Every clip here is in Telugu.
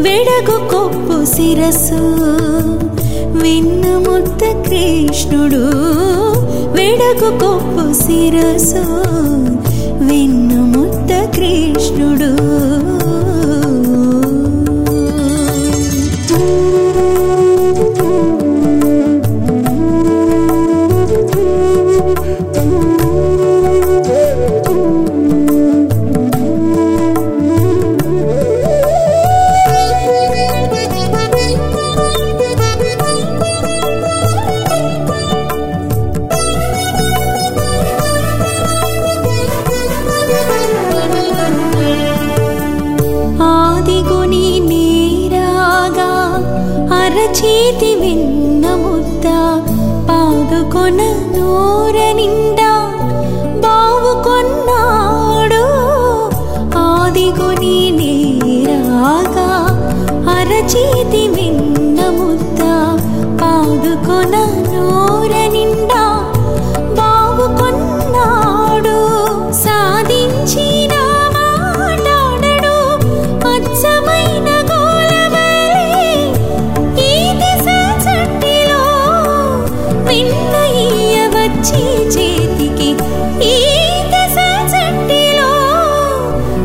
వెడగు కొప్పు శిరసు విన్ను ముద్ద కృష్ణుడు. వెడగు కొప్పు శిరసు విన్ను ముద్ద కృష్ణుడు. ఆదిగుని అరచేతి విన్న ముద్ద పాదుకొన నూర నిండా బావుకొన్నాడు ఆదిగొని నేరాగా అరచేతి విన్న ముద్ద పాదుకొన వచ్చి చేతికి ఈ దిశ చట్టిలో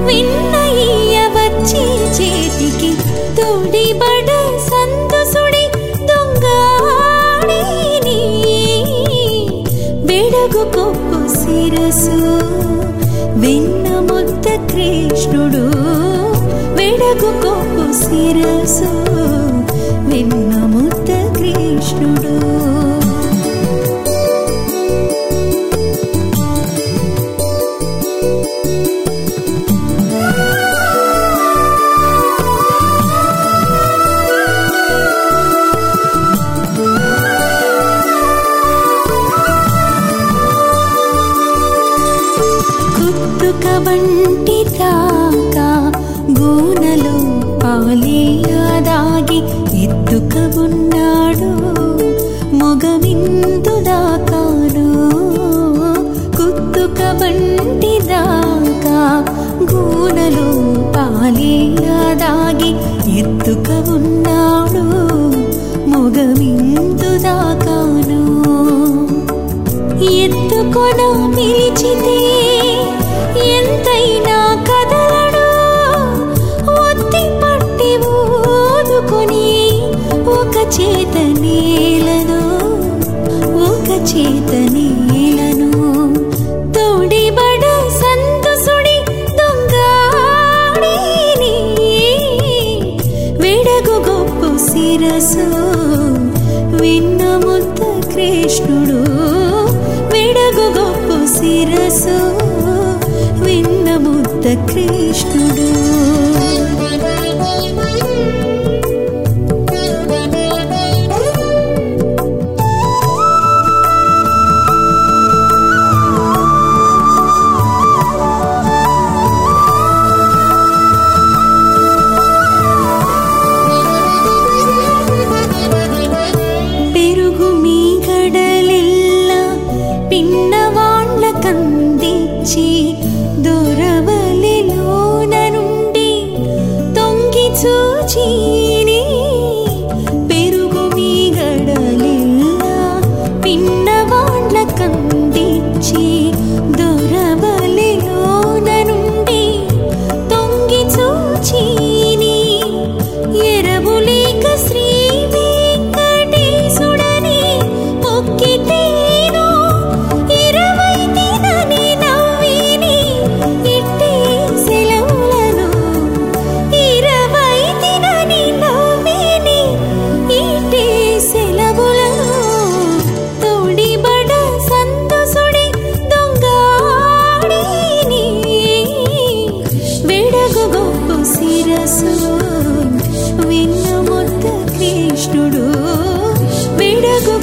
విన్నయ్య వచ్చి చేతికి తోడిబడ సంతసుడి దొంగాడిని బెడగు కొప్పు శిరసు విన్న ముద్ద కృష్ణుడు. వెడగు కొప్పు శిరసు. వంటి దాకా గూనలో పాలియాదాగి ఎత్తుక ఉన్నాడు. మొగవిందు దాకాను కుత్తుక వంటి దాకా గూడలో పాలీలా దాగి ఎత్తుక ఉన్నాడు మొగవిందు దాకాను ఎత్తుకొన పిలిచితే కృష్ణుడు నుంచి దొరవలిలోన నుండి తొంగి చూచి పెరుగు మీ గడలిల్లా విన్న ముద్ద కృష్ణుడు విడగు